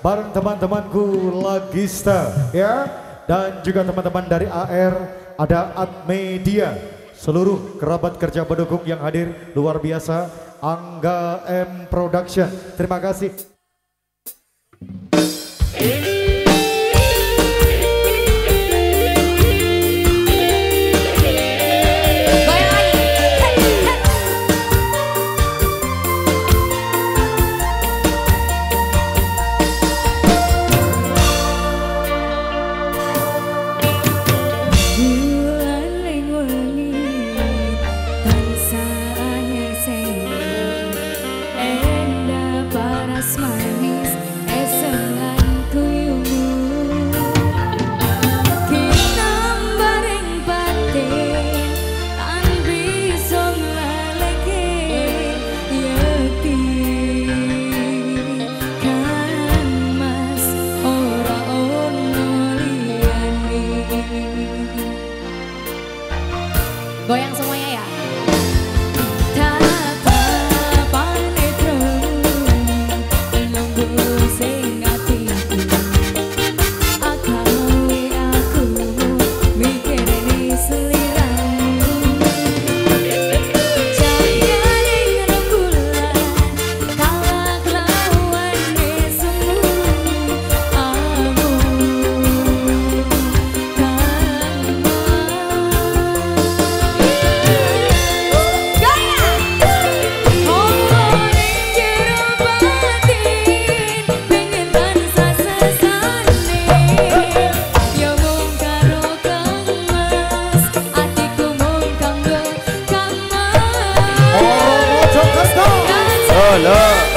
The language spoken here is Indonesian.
bareng teman-temanku Lagista ya. Dan juga teman-teman dari AR ada Ad Media seluruh kerabat kerja pendukung yang hadir luar biasa. Angga M Production. Terima kasih Hola.